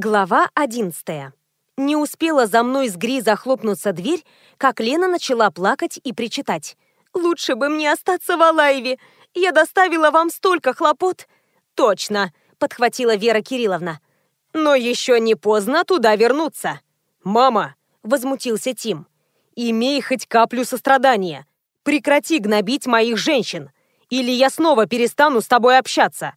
Глава 11. Не успела за мной с Гри захлопнуться дверь, как Лена начала плакать и причитать. «Лучше бы мне остаться в Алаеве. Я доставила вам столько хлопот». «Точно», — подхватила Вера Кирилловна. «Но еще не поздно туда вернуться». «Мама!» — возмутился Тим. «Имей хоть каплю сострадания. Прекрати гнобить моих женщин, или я снова перестану с тобой общаться».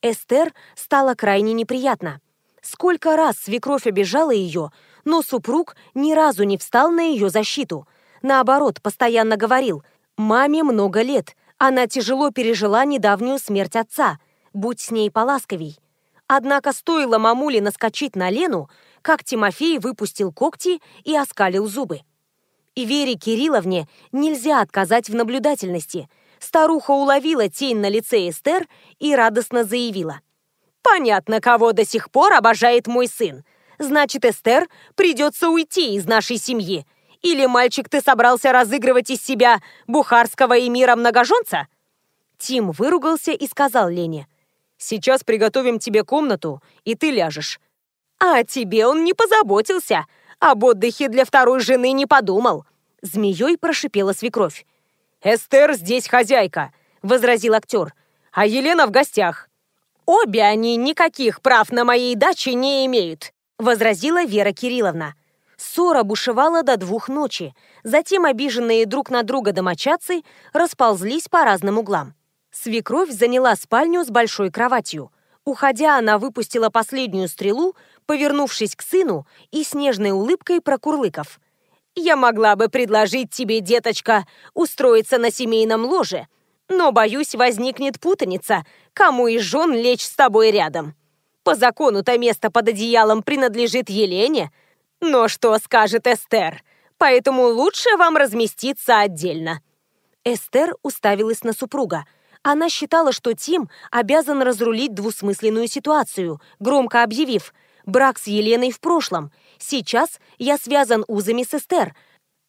Эстер стало крайне неприятно. Сколько раз свекровь обижала ее, но супруг ни разу не встал на ее защиту. Наоборот, постоянно говорил, «Маме много лет, она тяжело пережила недавнюю смерть отца, будь с ней поласковей». Однако стоило мамуле наскочить на Лену, как Тимофей выпустил когти и оскалил зубы. И Вере Кирилловне нельзя отказать в наблюдательности. Старуха уловила тень на лице Эстер и радостно заявила. Понятно, кого до сих пор обожает мой сын. Значит, Эстер, придется уйти из нашей семьи. Или, мальчик, ты собрался разыгрывать из себя бухарского эмира многоженца?» Тим выругался и сказал Лене. «Сейчас приготовим тебе комнату, и ты ляжешь». «А тебе он не позаботился. Об отдыхе для второй жены не подумал». Змеей прошипела свекровь. «Эстер здесь хозяйка», — возразил актер. «А Елена в гостях. «Обе они никаких прав на моей даче не имеют», — возразила Вера Кирилловна. Ссора бушевала до двух ночи. Затем обиженные друг на друга домочадцы расползлись по разным углам. Свекровь заняла спальню с большой кроватью. Уходя, она выпустила последнюю стрелу, повернувшись к сыну и с нежной улыбкой прокурлыков. «Я могла бы предложить тебе, деточка, устроиться на семейном ложе, но, боюсь, возникнет путаница, кому из жен лечь с тобой рядом. По закону-то место под одеялом принадлежит Елене. Но что скажет Эстер? Поэтому лучше вам разместиться отдельно». Эстер уставилась на супруга. Она считала, что Тим обязан разрулить двусмысленную ситуацию, громко объявив «брак с Еленой в прошлом. Сейчас я связан узами с Эстер.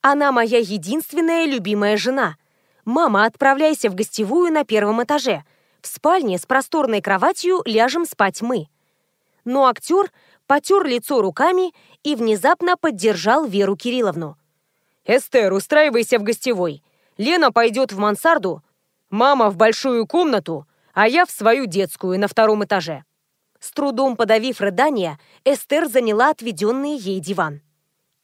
Она моя единственная любимая жена». «Мама, отправляйся в гостевую на первом этаже. В спальне с просторной кроватью ляжем спать мы». Но актер потер лицо руками и внезапно поддержал Веру Кирилловну. «Эстер, устраивайся в гостевой. Лена пойдет в мансарду, мама в большую комнату, а я в свою детскую на втором этаже». С трудом подавив рыдания, Эстер заняла отведенный ей диван.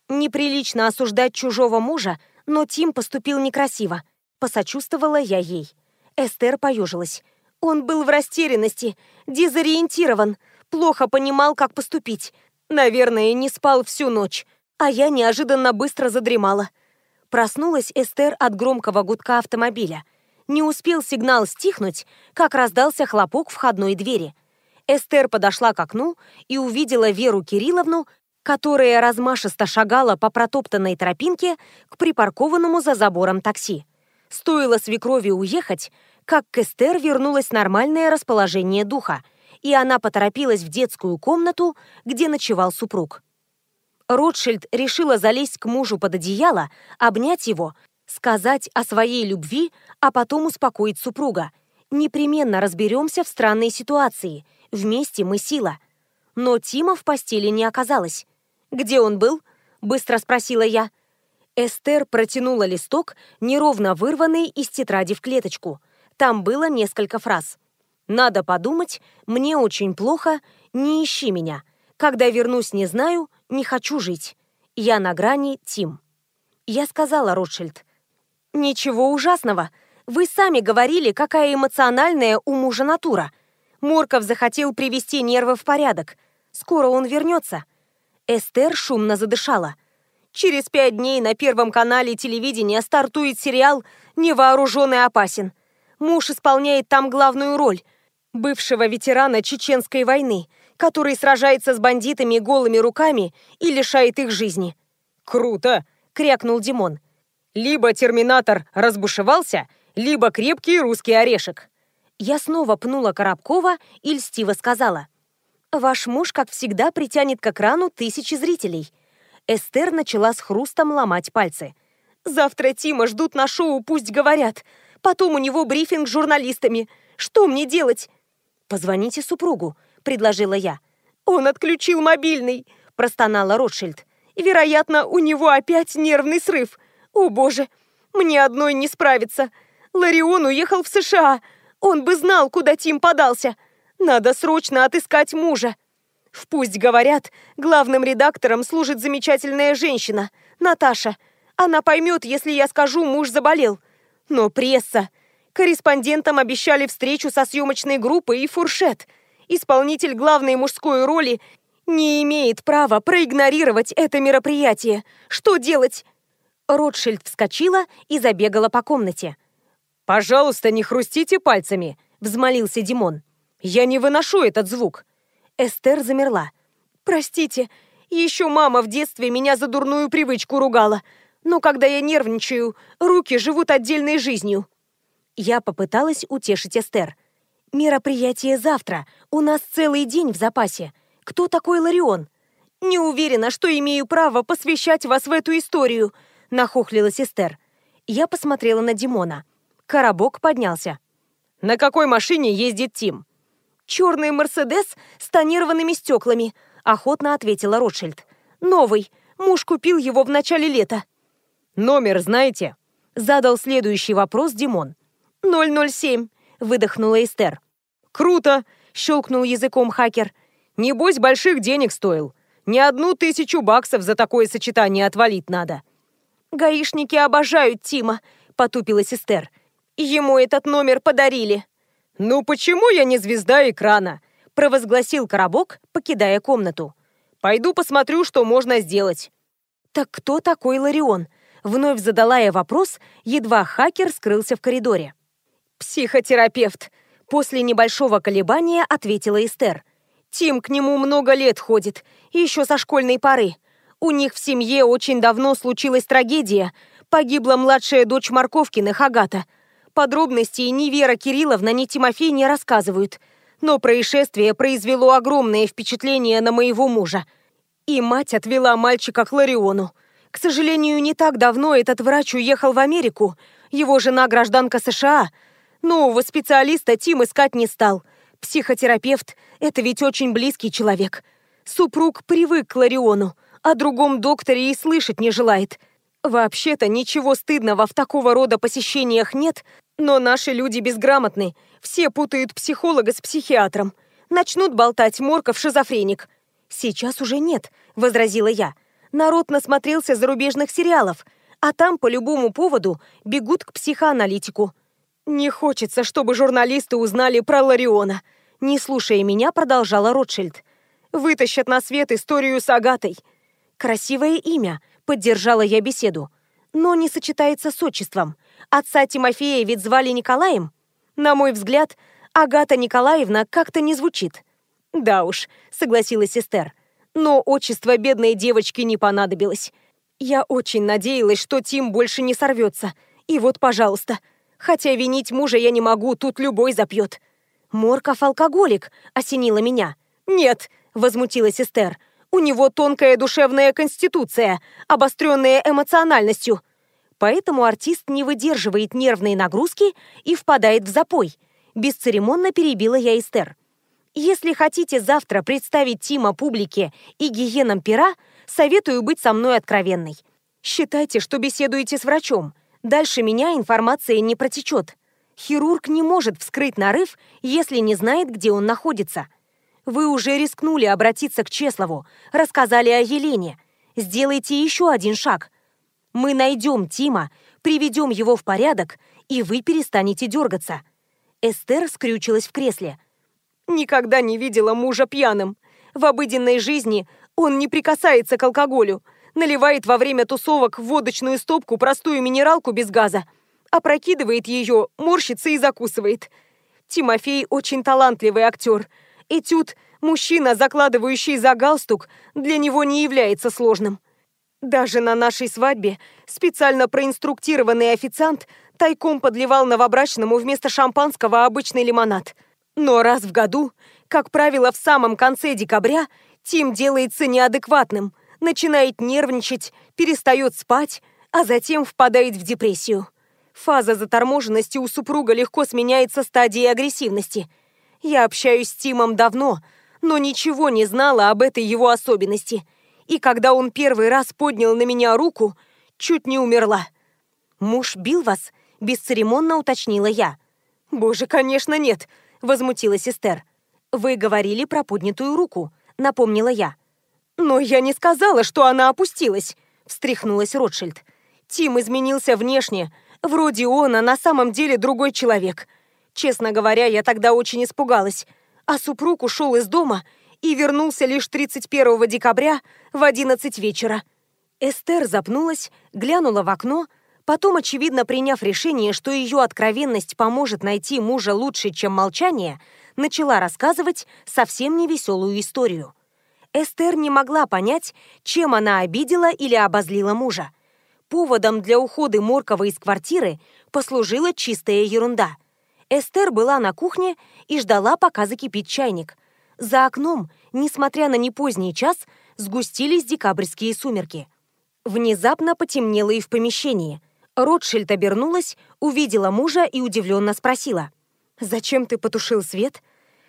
Неприлично осуждать чужого мужа, но Тим поступил некрасиво. Посочувствовала я ей. Эстер поежилась. Он был в растерянности, дезориентирован, плохо понимал, как поступить. Наверное, не спал всю ночь, а я неожиданно быстро задремала. Проснулась Эстер от громкого гудка автомобиля. Не успел сигнал стихнуть, как раздался хлопок входной двери. Эстер подошла к окну и увидела Веру Кирилловну, которая размашисто шагала по протоптанной тропинке к припаркованному за забором такси. Стоило свекрови уехать, как к Эстер вернулось нормальное расположение духа, и она поторопилась в детскую комнату, где ночевал супруг. Ротшильд решила залезть к мужу под одеяло, обнять его, сказать о своей любви, а потом успокоить супруга. Непременно разберемся в странной ситуации. Вместе мы сила. Но Тима в постели не оказалось. «Где он был?» – быстро спросила я. Эстер протянула листок, неровно вырванный из тетради в клеточку. Там было несколько фраз. «Надо подумать, мне очень плохо, не ищи меня. Когда вернусь, не знаю, не хочу жить. Я на грани, Тим». Я сказала Ротшильд. «Ничего ужасного. Вы сами говорили, какая эмоциональная у мужа натура. Морков захотел привести нервы в порядок. Скоро он вернется». Эстер шумно задышала. Через пять дней на Первом канале телевидения стартует сериал «Невооруженный опасен». Муж исполняет там главную роль – бывшего ветерана Чеченской войны, который сражается с бандитами голыми руками и лишает их жизни. «Круто!» – крякнул Димон. «Либо терминатор разбушевался, либо крепкий русский орешек». Я снова пнула Коробкова и льстиво сказала. «Ваш муж, как всегда, притянет к экрану тысячи зрителей». Эстер начала с хрустом ломать пальцы. «Завтра Тима ждут на шоу, пусть говорят. Потом у него брифинг с журналистами. Что мне делать?» «Позвоните супругу», — предложила я. «Он отключил мобильный», — простонала Ротшильд. «Вероятно, у него опять нервный срыв. О, боже, мне одной не справиться. Ларион уехал в США. Он бы знал, куда Тим подался. Надо срочно отыскать мужа». В «Пусть говорят», главным редактором служит замечательная женщина, Наташа. Она поймет, если я скажу, муж заболел. Но пресса. Корреспондентам обещали встречу со съемочной группой и фуршет. Исполнитель главной мужской роли не имеет права проигнорировать это мероприятие. Что делать? Ротшильд вскочила и забегала по комнате. «Пожалуйста, не хрустите пальцами», — взмолился Димон. «Я не выношу этот звук». Эстер замерла. «Простите, еще мама в детстве меня за дурную привычку ругала. Но когда я нервничаю, руки живут отдельной жизнью». Я попыталась утешить Эстер. «Мероприятие завтра. У нас целый день в запасе. Кто такой Ларион?» «Не уверена, что имею право посвящать вас в эту историю», — нахохлилась Эстер. Я посмотрела на Димона. Коробок поднялся. «На какой машине ездит Тим?» «Черный Мерседес с тонированными стеклами», — охотно ответила Ротшильд. «Новый. Муж купил его в начале лета». «Номер знаете?» — задал следующий вопрос Димон. «007», — выдохнула Эстер. «Круто!» — щелкнул языком хакер. «Небось, больших денег стоил. Не одну тысячу баксов за такое сочетание отвалить надо». «Гаишники обожают Тима», — потупилась Эстер. «Ему этот номер подарили». «Ну почему я не звезда экрана?» — провозгласил Коробок, покидая комнату. «Пойду посмотрю, что можно сделать». «Так кто такой Ларион?» Вновь задала я вопрос, едва хакер скрылся в коридоре. «Психотерапевт», — после небольшого колебания ответила Эстер. «Тим к нему много лет ходит, еще со школьной поры. У них в семье очень давно случилась трагедия. Погибла младшая дочь Марковкиных, Агата. Подробностей ни Вера Кирилловна, ни Тимофей не рассказывают. Но происшествие произвело огромное впечатление на моего мужа. И мать отвела мальчика к Лариону. К сожалению, не так давно этот врач уехал в Америку. Его жена гражданка США. Нового специалиста Тим искать не стал. Психотерапевт – это ведь очень близкий человек. Супруг привык к Лариону, о другом докторе и слышать не желает. Вообще-то ничего стыдного в такого рода посещениях нет, но наши люди безграмотны. Все путают психолога с психиатром. Начнут болтать Морков шизофреник. Сейчас уже нет, возразила я. Народ насмотрелся зарубежных сериалов, а там по любому поводу бегут к психоаналитику. Не хочется, чтобы журналисты узнали про Лариона. Не слушая меня, продолжала Ротшильд. Вытащат на свет историю с Агатой. Красивое имя, поддержала я беседу. Но не сочетается с отчеством. Отца Тимофея ведь звали Николаем. На мой взгляд, Агата Николаевна как-то не звучит. Да уж, согласилась Эстер. Но отчество бедной девочки не понадобилось. Я очень надеялась, что Тим больше не сорвется. И вот, пожалуйста. Хотя винить мужа я не могу, тут любой запьет. Морков алкоголик, осенила меня. Нет, возмутилась Эстер. У него тонкая душевная конституция, обостренная эмоциональностью. Поэтому артист не выдерживает нервной нагрузки и впадает в запой. Бесцеремонно перебила я Эстер. Если хотите завтра представить Тима публике и гиенам пера, советую быть со мной откровенной. Считайте, что беседуете с врачом. Дальше меня информация не протечет. Хирург не может вскрыть нарыв, если не знает, где он находится. Вы уже рискнули обратиться к Чеслову, рассказали о Елене. Сделайте еще один шаг. Мы найдем Тима, приведем его в порядок, и вы перестанете дергаться. Эстер скрючилась в кресле. Никогда не видела мужа пьяным. В обыденной жизни он не прикасается к алкоголю, наливает во время тусовок в водочную стопку простую минералку без газа, опрокидывает ее, морщится и закусывает. Тимофей очень талантливый актер. Этюд «Мужчина, закладывающий за галстук», для него не является сложным. Даже на нашей свадьбе специально проинструктированный официант тайком подливал новобрачному вместо шампанского обычный лимонад – но раз в году, как правило, в самом конце декабря, Тим делается неадекватным, начинает нервничать, перестает спать, а затем впадает в депрессию. Фаза заторможенности у супруга легко сменяется стадией агрессивности. Я общаюсь с Тимом давно, но ничего не знала об этой его особенности. И когда он первый раз поднял на меня руку, чуть не умерла. «Муж бил вас?» – бесцеремонно уточнила я. «Боже, конечно, нет!» – возмутилась Эстер. «Вы говорили про поднятую руку», – напомнила я. «Но я не сказала, что она опустилась», – встряхнулась Ротшильд. «Тим изменился внешне. Вроде он, а на самом деле другой человек. Честно говоря, я тогда очень испугалась. А супруг ушел из дома и вернулся лишь 31 декабря в 11 вечера». Эстер запнулась, глянула в окно, потом, очевидно приняв решение, что ее откровенность поможет найти мужа лучше, чем молчание, начала рассказывать совсем невеселую историю. Эстер не могла понять, чем она обидела или обозлила мужа. Поводом для ухода Моркова из квартиры послужила чистая ерунда. Эстер была на кухне и ждала, пока закипит чайник. За окном, несмотря на непоздний час, сгустились декабрьские сумерки. Внезапно потемнело и в помещении. Ротшильд обернулась, увидела мужа и удивленно спросила. «Зачем ты потушил свет?»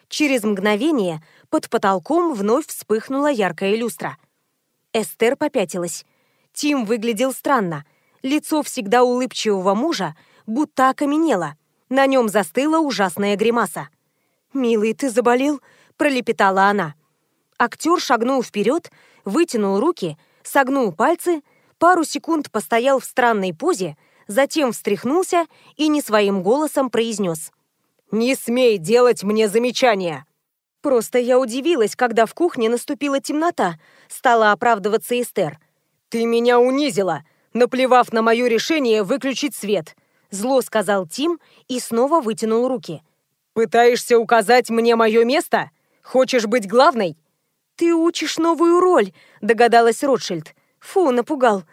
Через мгновение под потолком вновь вспыхнула яркая люстра. Эстер попятилась. Тим выглядел странно. Лицо всегда улыбчивого мужа будто окаменело. На нем застыла ужасная гримаса. «Милый, ты заболел?» – пролепетала она. Актер шагнул вперед, вытянул руки, согнул пальцы, пару секунд постоял в странной позе, затем встряхнулся и не своим голосом произнес. «Не смей делать мне замечания!» Просто я удивилась, когда в кухне наступила темнота, стала оправдываться Эстер. «Ты меня унизила, наплевав на мое решение выключить свет», зло сказал Тим и снова вытянул руки. «Пытаешься указать мне мое место? Хочешь быть главной?» «Ты учишь новую роль», — догадалась Ротшильд. «Фу, напугал».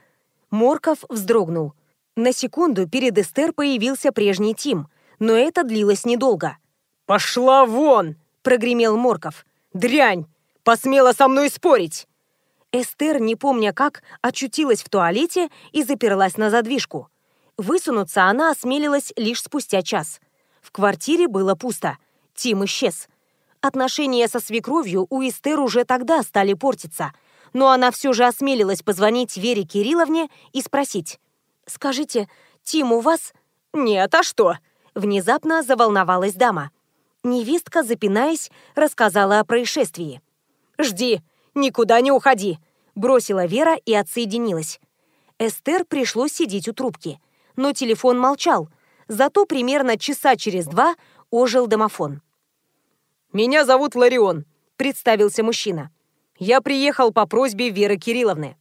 Морков вздрогнул. На секунду перед Эстер появился прежний Тим, но это длилось недолго. «Пошла вон!» — прогремел Морков. «Дрянь! Посмела со мной спорить!» Эстер, не помня как, очутилась в туалете и заперлась на задвижку. Высунуться она осмелилась лишь спустя час. В квартире было пусто. Тим исчез. Отношения со свекровью у Эстер уже тогда стали портиться, но она все же осмелилась позвонить Вере Кирилловне и спросить. «Скажите, Тим у вас?» «Нет, а что?» Внезапно заволновалась дама. Невестка, запинаясь, рассказала о происшествии. «Жди, никуда не уходи!» Бросила Вера и отсоединилась. Эстер пришлось сидеть у трубки. Но телефон молчал. Зато примерно часа через два ожил домофон. «Меня зовут Ларион», — представился мужчина. «Я приехал по просьбе Веры Кирилловны».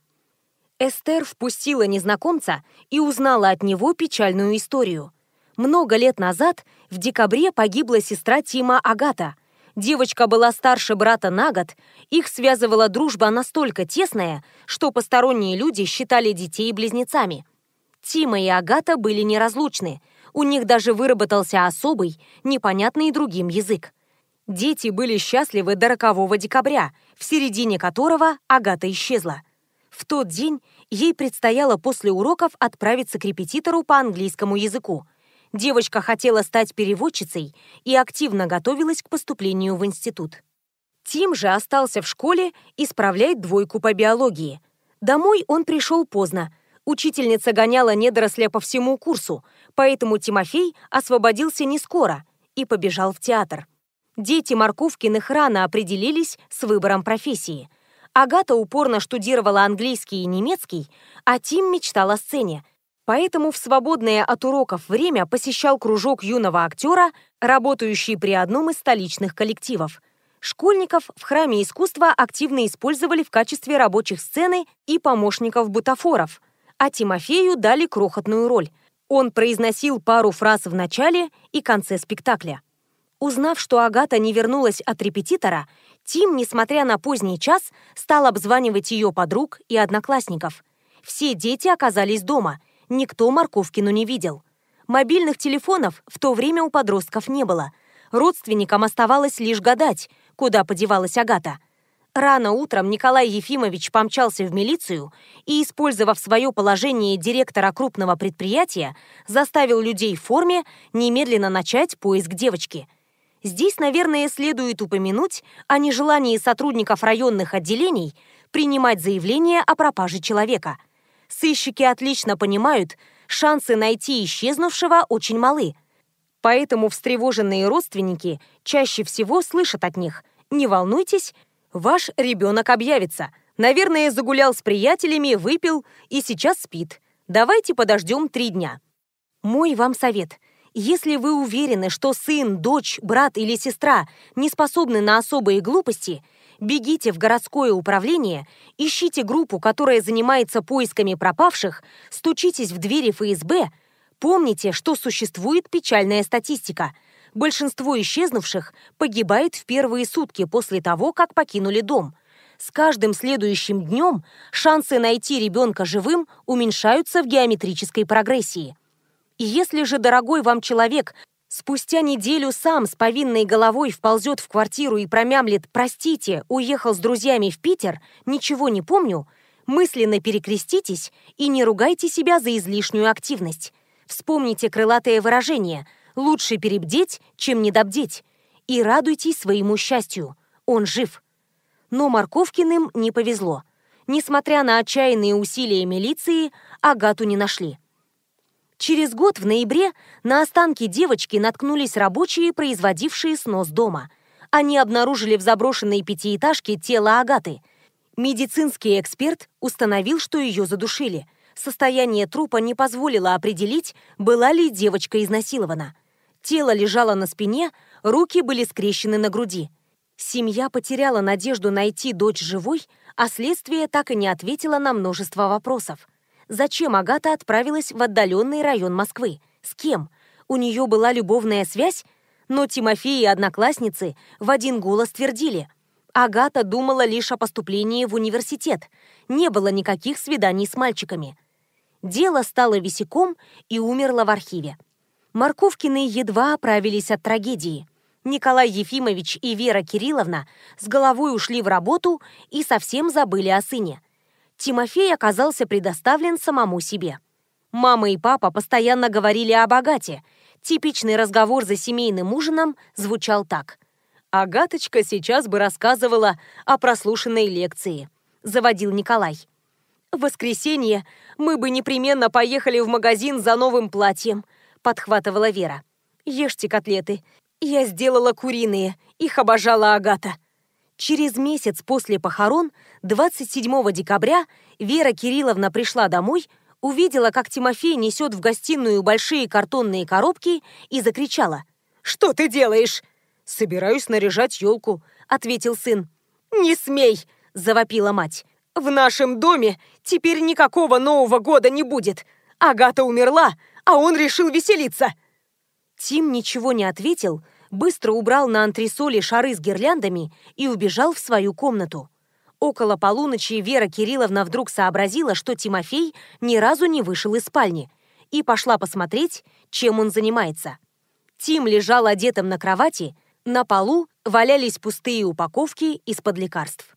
Эстер впустила незнакомца и узнала от него печальную историю. Много лет назад, в декабре, погибла сестра Тима Агата. Девочка была старше брата на год, их связывала дружба настолько тесная, что посторонние люди считали детей близнецами. Тима и Агата были неразлучны, у них даже выработался особый, непонятный другим язык. Дети были счастливы до рокового декабря, в середине которого Агата исчезла. В тот день ей предстояло после уроков отправиться к репетитору по английскому языку – Девочка хотела стать переводчицей и активно готовилась к поступлению в институт. Тим же остался в школе исправлять двойку по биологии. Домой он пришел поздно. Учительница гоняла недоросля по всему курсу, поэтому Тимофей освободился не скоро и побежал в театр. Дети Марковкиных рано определились с выбором профессии. Агата упорно штудировала английский и немецкий, а Тим мечтал о сцене, Поэтому в свободное от уроков время посещал кружок юного актера, работающий при одном из столичных коллективов. Школьников в храме искусства активно использовали в качестве рабочих сцены и помощников-бутафоров, а Тимофею дали крохотную роль. Он произносил пару фраз в начале и конце спектакля. Узнав, что Агата не вернулась от репетитора, Тим, несмотря на поздний час, стал обзванивать ее подруг и одноклассников. Все дети оказались дома – никто Марковкину не видел. Мобильных телефонов в то время у подростков не было. Родственникам оставалось лишь гадать, куда подевалась Агата. Рано утром Николай Ефимович помчался в милицию и, использовав свое положение директора крупного предприятия, заставил людей в форме немедленно начать поиск девочки. Здесь, наверное, следует упомянуть о нежелании сотрудников районных отделений принимать заявление о пропаже человека. Сыщики отлично понимают, шансы найти исчезнувшего очень малы. Поэтому встревоженные родственники чаще всего слышат от них «Не волнуйтесь, ваш ребенок объявится. Наверное, загулял с приятелями, выпил и сейчас спит. Давайте подождем три дня». Мой вам совет – если вы уверены, что сын, дочь, брат или сестра не способны на особые глупости, бегите в городское управление, ищите группу, которая занимается поисками пропавших, стучитесь в двери ФСБ. Помните, что существует печальная статистика. Большинство исчезнувших погибает в первые сутки после того, как покинули дом. С каждым следующим днем шансы найти ребенка живым уменьшаются в геометрической прогрессии. И если же дорогой вам человек спустя неделю сам с повинной головой вползет в квартиру и промямлит «Простите, уехал с друзьями в Питер, ничего не помню», мысленно перекреститесь и не ругайте себя за излишнюю активность. Вспомните крылатое выражение «лучше перебдеть, чем недобдеть» и радуйтесь своему счастью, он жив. Но Марковкиным не повезло. Несмотря на отчаянные усилия милиции, Агату не нашли. Через год, в ноябре, на останки девочки наткнулись рабочие, производившие снос дома. Они обнаружили в заброшенной пятиэтажке тело Агаты. Медицинский эксперт установил, что ее задушили. Состояние трупа не позволило определить, была ли девочка изнасилована. Тело лежало на спине, руки были скрещены на груди. Семья потеряла надежду найти дочь живой, а следствие так и не ответило на множество вопросов зачем Агата отправилась в отдаленный район Москвы. С кем? У нее была любовная связь? Но Тимофей и одноклассницы в один голос твердили. Агата думала лишь о поступлении в университет. Не было никаких свиданий с мальчиками. Дело стало висяком и умерло в архиве. Морковкины едва оправились от трагедии. Николай Ефимович и Вера Кирилловна с головой ушли в работу и совсем забыли о сыне – Тимофей оказался предоставлен самому себе. Мама и папа постоянно говорили о богате. Типичный разговор за семейным ужином звучал так. «Агаточка сейчас бы рассказывала о прослушанной лекции», — заводил Николай. «В воскресенье мы бы непременно поехали в магазин за новым платьем», — подхватывала Вера. «Ешьте котлеты. Я сделала куриные. Их обожала Агата». Через месяц после похорон, 27 декабря, Вера Кирилловна пришла домой, увидела, как Тимофей несет в гостиную большие картонные коробки и закричала. «Что ты делаешь?» «Собираюсь наряжать елку», — ответил сын. «Не смей!» — завопила мать. «В нашем доме теперь никакого Нового года не будет. Агата умерла, а он решил веселиться». Тим ничего не ответил, — быстро убрал на антресоли шары с гирляндами и убежал в свою комнату. Около полуночи Вера Кирилловна вдруг сообразила, что Тимофей ни разу не вышел из спальни, и пошла посмотреть, чем он занимается. Тим лежал одетым на кровати, на полу валялись пустые упаковки из-под лекарств.